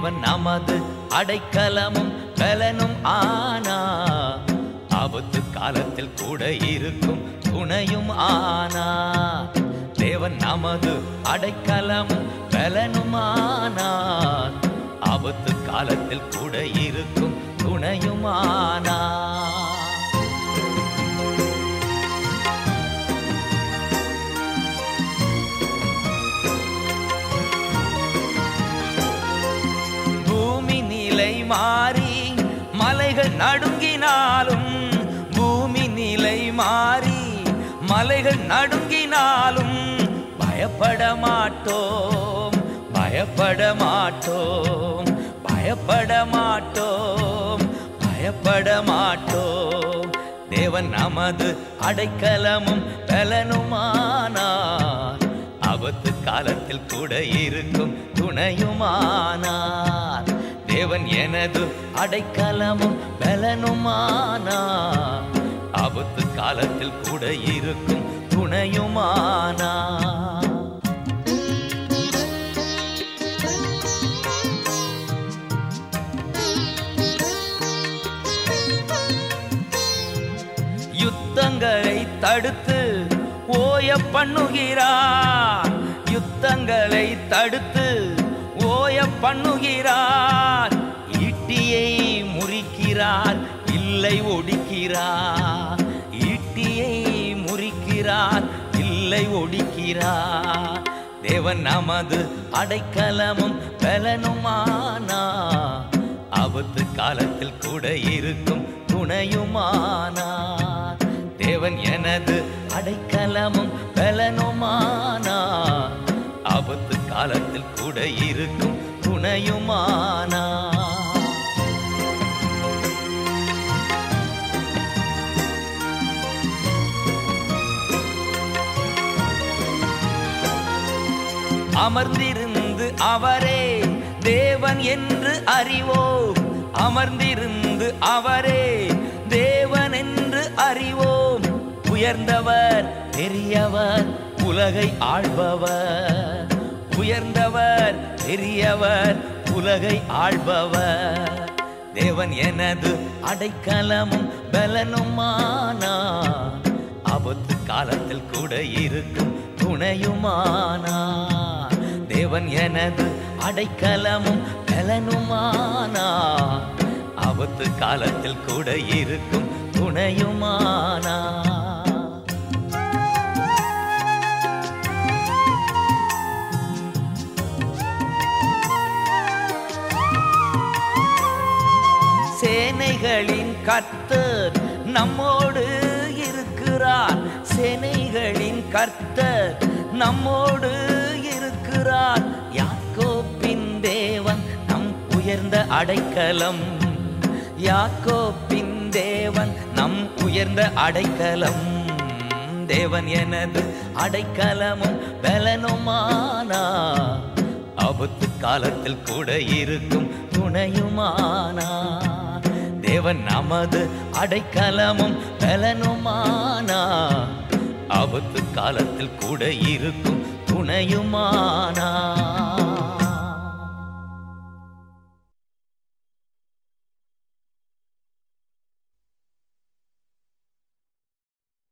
தேவன் நமது அடைக்கலமும் பலனும் ஆனா. ஆபத்து காலத்தில் கூட இருக்கும் துணையும் ஆனா. தேவன் நமது அடைக்கலமும் பலனும் ஆனா. ஆபத்து காலத்தில் கூட இருக்கும் துணையும் ஆனா. நடுங்கினாலும் பூமி நிலை மாறி மலைகள் நடுங்கினாலும் பயப்பட மாட்டோம் பயப்பட மாட்டோம் பயப்பட மாட்டோம் பயப்பட மாட்டோம். தேவன் நமது அடைக்கலமும் பலனுமானார். ஆபத்து காலத்தில் கூட இருக்கும் துணையுமானார். தேவன் எனது அடைக்கலமும் பலனுமானா. ஆபத்து காலத்தில் கூட இருக்கும் துணையுமானா. யுத்தங்களை தடுத்து ஓய பண்ணுகிறார். யுத்தங்களை தடுத்து ஓய பண்ணுகிறார். ஒடுக்கிறார் இல்லை ஒடுக்கிறார் ஈட்டியை முறிக்கிறார் இல்லை ஒடுக்கிறார். தேவன் நமது அடைக்கலமும் பலனுமானா. ஆபத்து காலத்தில் கூட இருக்கும் துணையுமானா. தேவன் எனது அடைக்கலமும் பலனுமானா. ஆபத்து காலத்தில் கூட இருக்கும் துணையுமானா. அமர்ந்திருந்து அவரே தேவன் என்று அறிவோம். அமர்ந்திருந்து அவரே தேவன் என்று அறிவோம். உயர்ந்தவர் பெரியவர் உலகை ஆள்பவர். உயர்ந்தவர் பெரியவர் உலகை ஆள்பவர். தேவன் எனது அடைக்கலமும் பலனுமானா. ஆபத்து காலத்தில் கூட இருக்கும் துணையுமானா. தேவன் எனது அடைக்கலமும் பலனுமானா ஆபத்து காலத்தில் கூட இருக்கும் துணையுமானா? சேனைகளின் கர்த்தர் நம்மோடு இருக்கிறார். சேனைகளின் கர்த்தர் நம்மோடு இருக்கிறார் யாக்கோப்பின் தேவன் நம் உயர்ந்த அடைக்கலம். யாக்கோப்பின் தேவன் நம் உயர்ந்த அடைக்கலம். தேவன் எனது அடைக்கலமும் பலனுமானா. ஆபத்து காலத்தில் கூட இருக்கும் துணையுமானா. தேவன் நமது அடைக்கலமும் பலனுமானா. ஆபத்து காலத்தில் கூட இருக்கும் துணையுமானா?